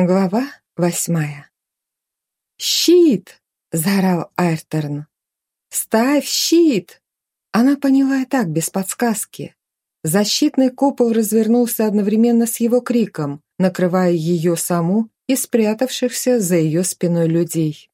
Глава восьмая. «Щит!» — заорал Айрторн. «Ставь щит!» Она поняла и так, без подсказки. Защитный купол развернулся одновременно с его криком, накрывая ее саму и спрятавшихся за ее спиной людей.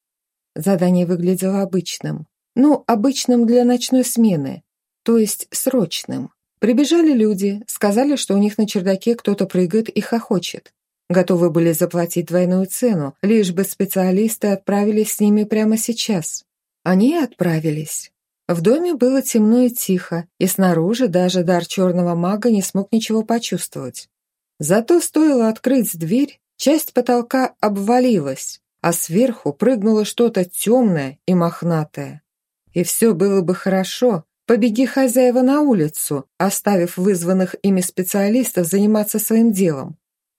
Задание выглядело обычным. Ну, обычным для ночной смены, то есть срочным. Прибежали люди, сказали, что у них на чердаке кто-то прыгает и хохочет. Готовы были заплатить двойную цену, лишь бы специалисты отправились с ними прямо сейчас. Они отправились. В доме было темно и тихо, и снаружи даже дар черного мага не смог ничего почувствовать. Зато стоило открыть дверь, часть потолка обвалилась, а сверху прыгнуло что-то темное и мохнатое. И все было бы хорошо, побеги хозяева на улицу, оставив вызванных ими специалистов заниматься своим делом.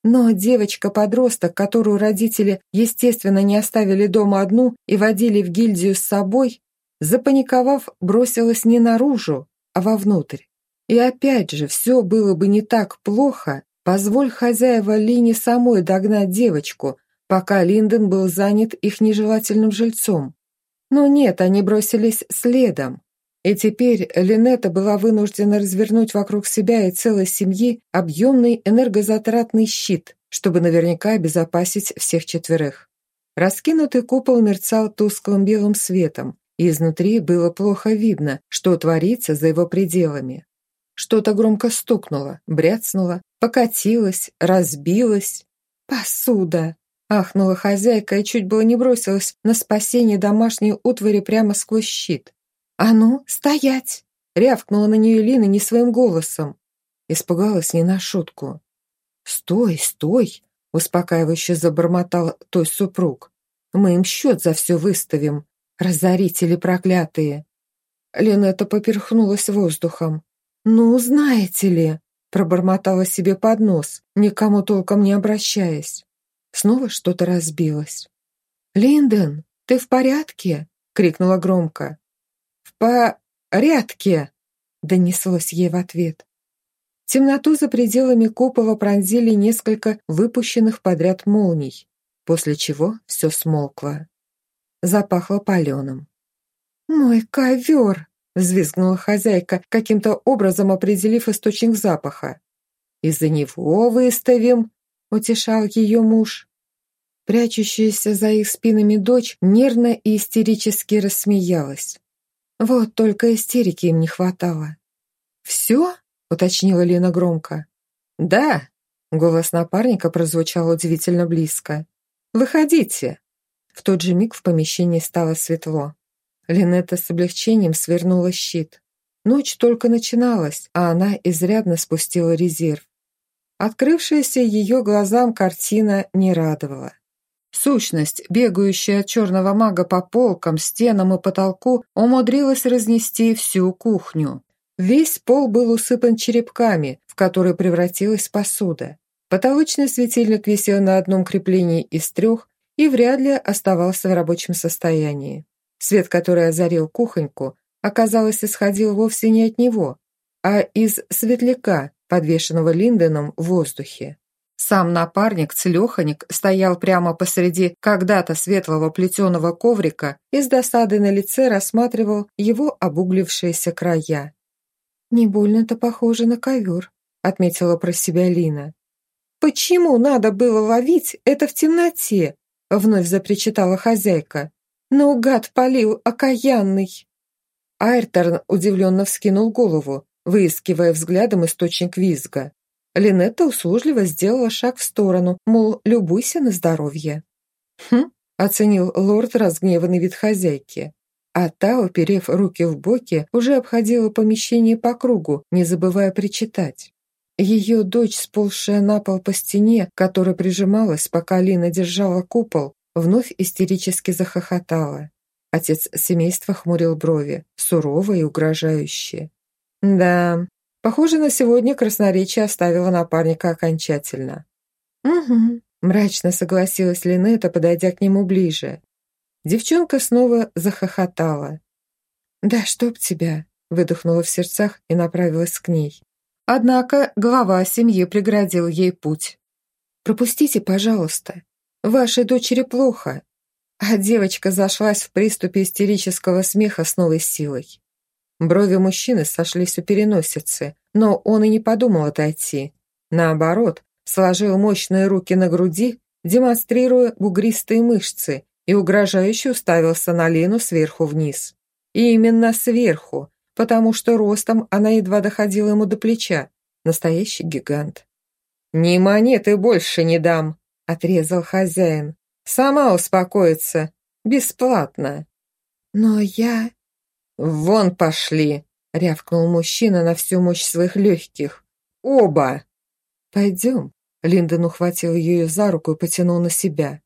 Но девочка-подросток, которую родители, естественно, не оставили дома одну и водили в гильдию с собой, запаниковав, бросилась не наружу, а вовнутрь. И опять же, все было бы не так плохо, позволь хозяева Лине самой догнать девочку, пока Линдон был занят их нежелательным жильцом. Но нет, они бросились следом. И теперь Линетта была вынуждена развернуть вокруг себя и целой семьи объемный энергозатратный щит, чтобы наверняка обезопасить всех четверых. Раскинутый купол мерцал тусклым белым светом, и изнутри было плохо видно, что творится за его пределами. Что-то громко стукнуло, бряцнуло, покатилось, разбилось. «Посуда!» Ахнула хозяйка и чуть было не бросилась на спасение домашней утвари прямо сквозь щит. «А ну, стоять!» Рявкнула на нее Лина не своим голосом. Испугалась не на шутку. «Стой, стой!» Успокаивающе забормотал той супруг. «Мы им счет за все выставим. Разорители проклятые!» Ленета поперхнулась воздухом. «Ну, знаете ли!» Пробормотала себе под нос, никому толком не обращаясь. Снова что-то разбилось. «Линдон, ты в порядке?» — крикнула громко. «В порядке!» — донеслось ей в ответ. Темноту за пределами купола пронзили несколько выпущенных подряд молний, после чего все смолкло. Запахло паленым. «Мой ковер!» — взвизгнула хозяйка, каким-то образом определив источник запаха. «Из-за него выставим!» утешал ее муж. Прячущаяся за их спинами дочь нервно и истерически рассмеялась. Вот только истерики им не хватало. «Все?» — уточнила Лена громко. «Да!» — голос напарника прозвучал удивительно близко. «Выходите!» В тот же миг в помещении стало светло. Линетта с облегчением свернула щит. Ночь только начиналась, а она изрядно спустила резерв. Открывшаяся ее глазам картина не радовала. Сущность, бегающая от черного мага по полкам, стенам и потолку, умудрилась разнести всю кухню. Весь пол был усыпан черепками, в которые превратилась посуда. Потолочный светильник висел на одном креплении из трех и вряд ли оставался в рабочем состоянии. Свет, который озарил кухоньку, оказалось, исходил вовсе не от него, а из светляка, подвешенного Линденом в воздухе. Сам напарник, целеханик, стоял прямо посреди когда-то светлого плетеного коврика и с досадой на лице рассматривал его обуглившиеся края. «Не больно-то похоже на ковер», — отметила про себя Лина. «Почему надо было ловить это в темноте?» — вновь запричитала хозяйка. «Наугад полил окаянный!» Айрторн удивленно вскинул голову, выискивая взглядом источник визга. Линетта услужливо сделала шаг в сторону, мол, любуйся на здоровье. «Хм», — оценил лорд разгневанный вид хозяйки. А та, уперев руки в боки, уже обходила помещение по кругу, не забывая причитать. Ее дочь, сползшая на пол по стене, которая прижималась, пока Лина держала купол, вновь истерически захохотала. Отец семейства хмурил брови, сурово и угрожающе. Да, похоже, на сегодня красноречие оставило напарника окончательно. Угу, мрачно согласилась Линета, подойдя к нему ближе. Девчонка снова захохотала. «Да чтоб тебя!» — выдохнула в сердцах и направилась к ней. Однако глава семьи преградил ей путь. «Пропустите, пожалуйста!» Вашей дочери плохо». А девочка зашлась в приступе истерического смеха с новой силой. Брови мужчины сошлись у переносицы, но он и не подумал отойти. Наоборот, сложил мощные руки на груди, демонстрируя бугристые мышцы, и угрожающе уставился на Лену сверху вниз. И именно сверху, потому что ростом она едва доходила ему до плеча. Настоящий гигант. «Ни монеты больше не дам», — отрезал хозяин. «Сама успокоится. Бесплатно». «Но я...» «Вон пошли», — рявкнул мужчина на всю мощь своих легких. «Оба!» «Пойдем». Линдон ухватил ее за руку и потянул на себя.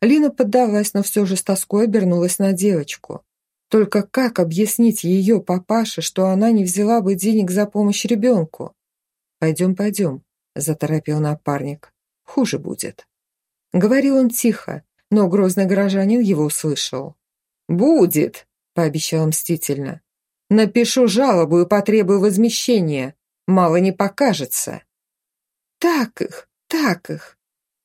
Лина поддалась, но все же с тоской обернулась на девочку. Только как объяснить ее папаше, что она не взяла бы денег за помощь ребенку? «Пойдем, пойдем», – заторопил напарник. «Хуже будет». Говорил он тихо, но грозный горожанин его услышал. «Будет», – пообещал мстительно. «Напишу жалобу и потребую возмещения. Мало не покажется». «Так их, так их!»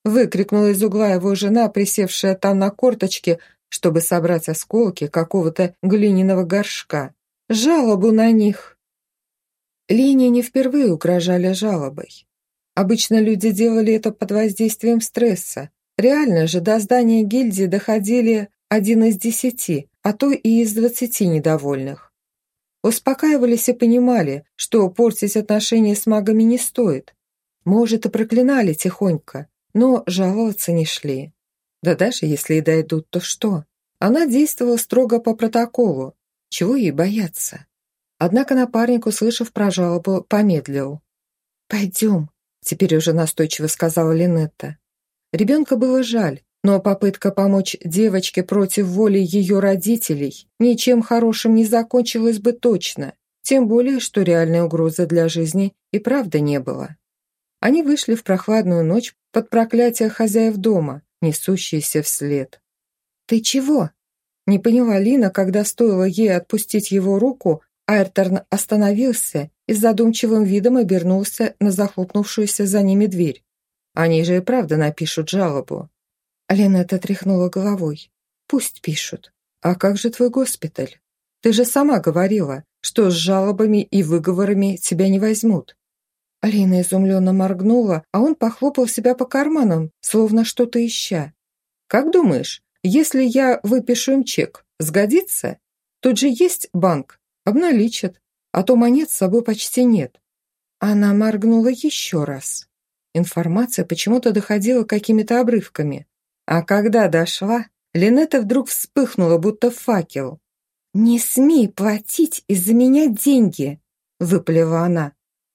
Выкрикнула из угла его жена, присевшая там на корточке, чтобы собрать осколки какого-то глиняного горшка. Жалобу на них. Линии не впервые угрожали жалобой. Обычно люди делали это под воздействием стресса. Реально же до здания гильдии доходили один из десяти, а то и из двадцати недовольных. Успокаивались и понимали, что портить отношения с магами не стоит. Может, и проклинали тихонько, но жаловаться не шли. Да даже если и дойдут, то что? Она действовала строго по протоколу. Чего ей бояться? Однако напарник, услышав про жалобу, помедлил. «Пойдем», — теперь уже настойчиво сказала Линетта. Ребенка было жаль, но попытка помочь девочке против воли ее родителей ничем хорошим не закончилась бы точно, тем более, что реальной угрозы для жизни и правда не было. Они вышли в прохладную ночь под проклятие хозяев дома, несущиеся вслед. «Ты чего?» Не поняла Лина, когда стоило ей отпустить его руку, Айрторн остановился и с задумчивым видом обернулся на захлопнувшуюся за ними дверь. Они же и правда напишут жалобу. Линетта тряхнула головой. «Пусть пишут. А как же твой госпиталь? Ты же сама говорила, что с жалобами и выговорами тебя не возьмут. Алина изумленно моргнула, а он похлопал себя по карманам, словно что-то ища. «Как думаешь, если я выпишу им чек, сгодится? Тут же есть банк, обналичат, а то монет с собой почти нет». Она моргнула еще раз. Информация почему-то доходила какими-то обрывками. А когда дошла, Линетта вдруг вспыхнула, будто факел. «Не смей платить из-за меня деньги!» – выплела она.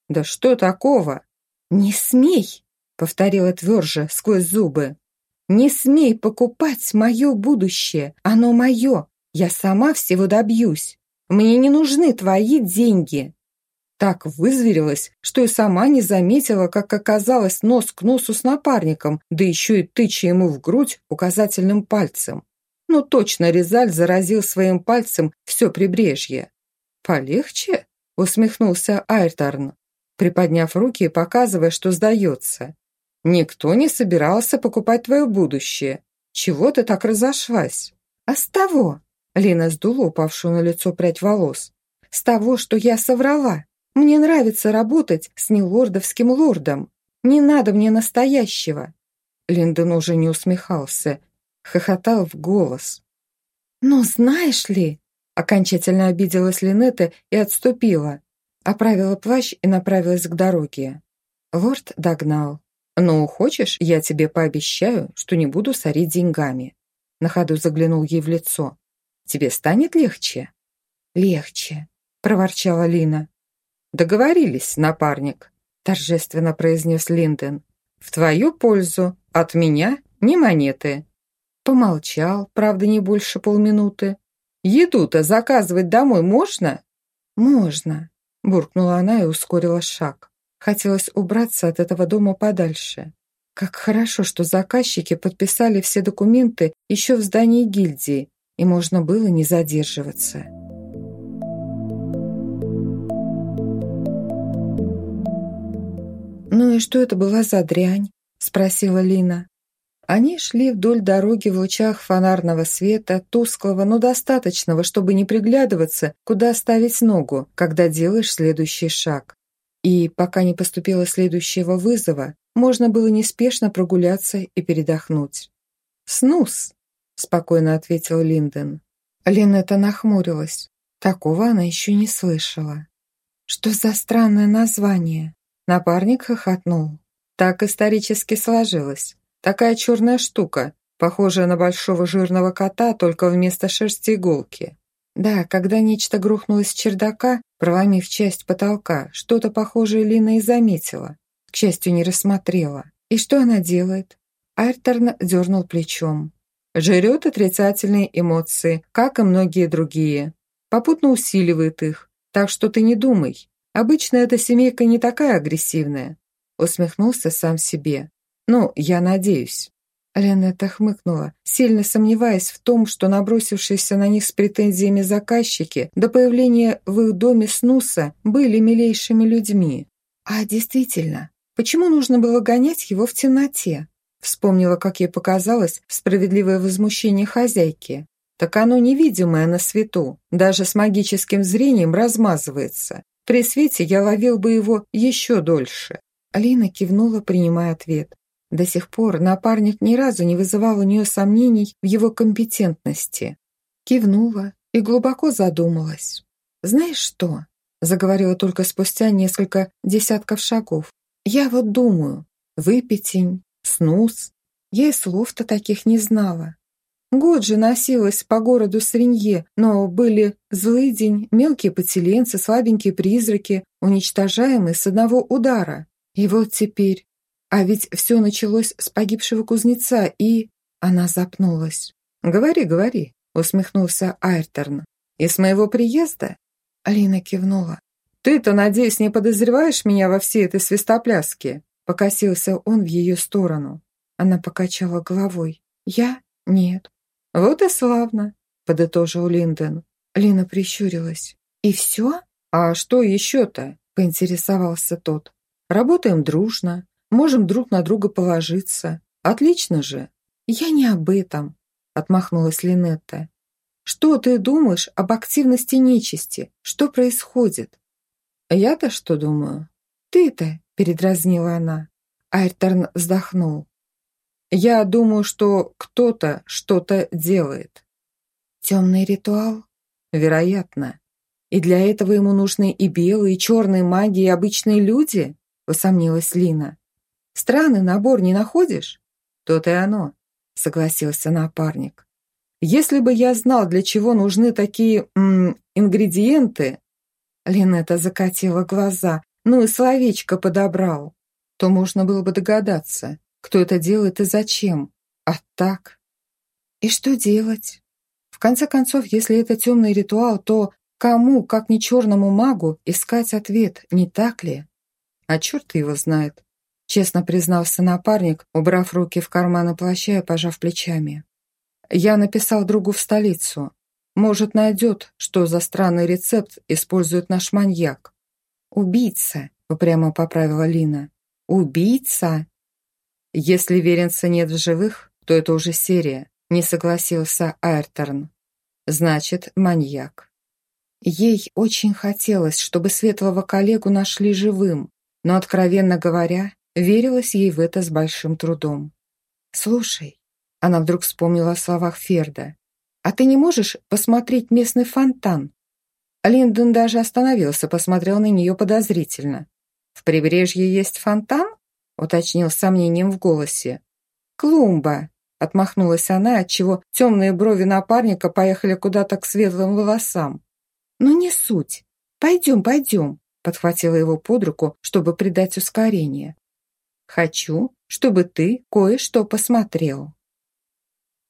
«Да что такого?» «Не смей!» — повторила тверже сквозь зубы. «Не смей покупать мое будущее! Оно мое! Я сама всего добьюсь! Мне не нужны твои деньги!» Так вызверилась, что и сама не заметила, как оказалась нос к носу с напарником, да еще и тыча ему в грудь указательным пальцем. Ну точно Резаль заразил своим пальцем все прибрежье. «Полегче?» — усмехнулся Айртарн приподняв руки и показывая, что сдается. «Никто не собирался покупать твое будущее. Чего ты так разошлась?» «А с того?» Лина сдула упавшую на лицо прядь волос. «С того, что я соврала. Мне нравится работать с нелордовским лордом. Не надо мне настоящего». Линдон уже не усмехался, хохотал в голос. «Ну, знаешь ли...» Окончательно обиделась Линетта и отступила. Оправила плащ и направилась к дороге. Лорд догнал. «Ну, хочешь, я тебе пообещаю, что не буду сорить деньгами?» На ходу заглянул ей в лицо. «Тебе станет легче?» «Легче», — проворчала Лина. «Договорились, напарник», — торжественно произнес Линден. «В твою пользу. От меня ни монеты». Помолчал, правда, не больше полминуты. «Еду-то заказывать домой можно?» «Можно», Буркнула она и ускорила шаг. Хотелось убраться от этого дома подальше. Как хорошо, что заказчики подписали все документы еще в здании гильдии, и можно было не задерживаться. «Ну и что это была за дрянь?» – спросила Лина. Они шли вдоль дороги в лучах фонарного света, тусклого, но достаточного, чтобы не приглядываться, куда ставить ногу, когда делаешь следующий шаг. И пока не поступило следующего вызова, можно было неспешно прогуляться и передохнуть. «Снус», – спокойно ответил Линден. Линетта нахмурилась. Такого она еще не слышала. «Что за странное название?» Напарник хохотнул. Так исторически сложилось. Такая черная штука, похожая на большого жирного кота, только вместо шерсти иголки. Да, когда нечто грохнулось с чердака, проломив часть потолка, что-то похожее Лина и заметила. К счастью, не рассмотрела. И что она делает? Айрторн дернул плечом. Жрет отрицательные эмоции, как и многие другие. Попутно усиливает их. Так что ты не думай. Обычно эта семейка не такая агрессивная. Усмехнулся сам себе. Ну, я надеюсь. Ленетта хмыкнула, сильно сомневаясь в том, что набросившиеся на них с претензиями заказчики до появления в их доме Снуса были милейшими людьми. А действительно, почему нужно было гонять его в темноте? Вспомнила, как ей показалось, справедливое возмущение хозяйки. Так оно невидимое на свету, даже с магическим зрением размазывается. При свете я ловил бы его еще дольше. Алина кивнула, принимая ответ. До сих пор напарник ни разу не вызывал у нее сомнений в его компетентности. Кивнула и глубоко задумалась. «Знаешь что?» – заговорила только спустя несколько десятков шагов. «Я вот думаю, выпятень, снус. Я и слов-то таких не знала. Год же носилась по городу свинье, но были злый день, мелкие поселенцы, слабенькие призраки, уничтожаемые с одного удара. И вот теперь а ведь все началось с погибшего кузнеца, и... Она запнулась. «Говори, говори», — усмехнулся Айрторн. «И с моего приезда?» Алина кивнула. «Ты-то, надеюсь, не подозреваешь меня во всей этой свистопляске?» Покосился он в ее сторону. Она покачала головой. «Я? Нет». «Вот и славно», — подытожил Линден. Лина прищурилась. «И все? А что еще-то?» — поинтересовался тот. «Работаем дружно, Можем друг на друга положиться. Отлично же. Я не об этом, отмахнулась Линетта. Что ты думаешь об активности нечисти? Что происходит? Я-то что думаю? Ты-то, передразнила она. Айрторн вздохнул. Я думаю, что кто-то что-то делает. Темный ритуал? Вероятно. И для этого ему нужны и белые, и черные маги, и обычные люди? Усомнилась Лина. Странный набор не находишь? То-то и оно, согласился напарник. Если бы я знал, для чего нужны такие м, ингредиенты, Линета закатила глаза, ну и словечко подобрал, то можно было бы догадаться, кто это делает и зачем. А так? И что делать? В конце концов, если это темный ритуал, то кому, как не черному магу, искать ответ, не так ли? А черт его знает честно признался напарник, убрав руки в карманы плаща и пожав плечами. «Я написал другу в столицу. Может, найдет, что за странный рецепт использует наш маньяк». «Убийца», — упрямо поправила Лина. «Убийца?» «Если Веренца нет в живых, то это уже серия», — не согласился Айрторн. «Значит, маньяк». Ей очень хотелось, чтобы светлого коллегу нашли живым, но, откровенно говоря, Верилась ей в это с большим трудом. «Слушай», — она вдруг вспомнила о словах Ферда, «а ты не можешь посмотреть местный фонтан?» Линдон даже остановился, посмотрел на нее подозрительно. «В прибрежье есть фонтан?» — уточнил с сомнением в голосе. «Клумба», — отмахнулась она, отчего темные брови напарника поехали куда-то к светлым волосам. «Ну не суть. Пойдем, пойдем», — подхватила его под руку, чтобы придать ускорение. Хочу, чтобы ты кое-что посмотрел».